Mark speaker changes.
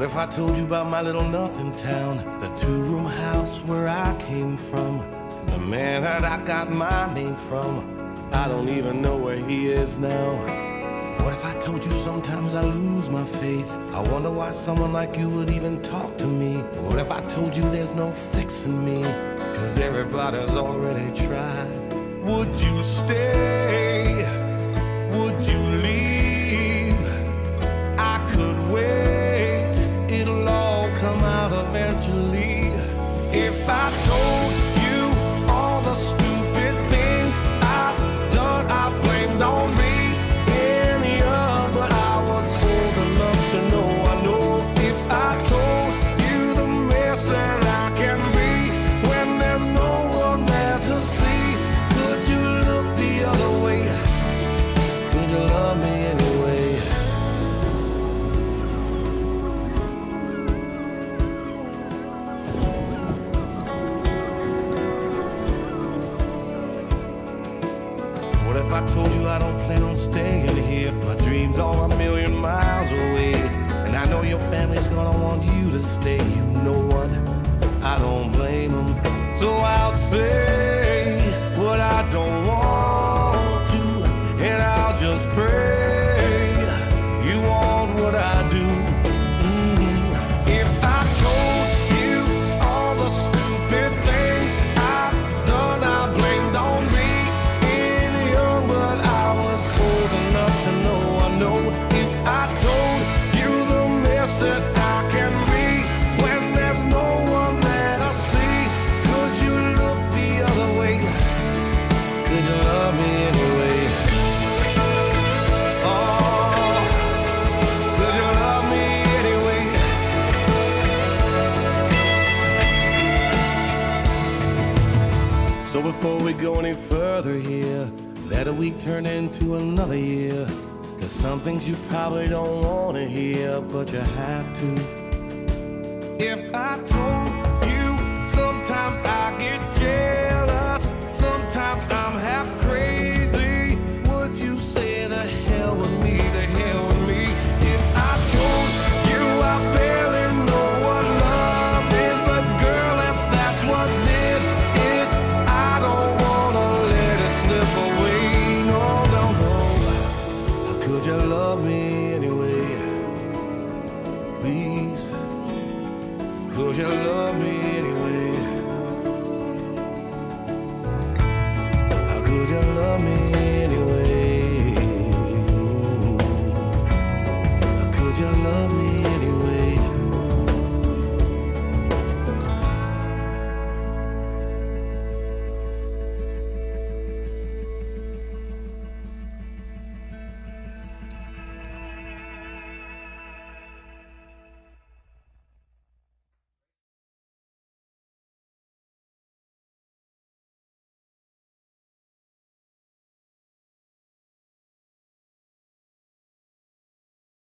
Speaker 1: What if I told you about my little nothing town? The two room house where I came from. The man that I got my name from. I don't even know where he is now. What if I told you sometimes I lose my faith? I wonder why someone like you would even talk to me. What if I told you there's no fixing me? Cause everybody's already tried. Would you stay? Would you leave? I told you I don't plan on staying here? My dreams are a million miles away. And I know your family's gonna want you to stay. You know what? I don't blame them. So I'll say what I don't want to. And I'll just pray you want what I So before we go any further here, let a week turn into another year. There's some things you probably don't want to hear, but you have to. If I told Cause you love me anyway. How could you love me anyway. How could you love me.